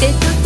C'est tout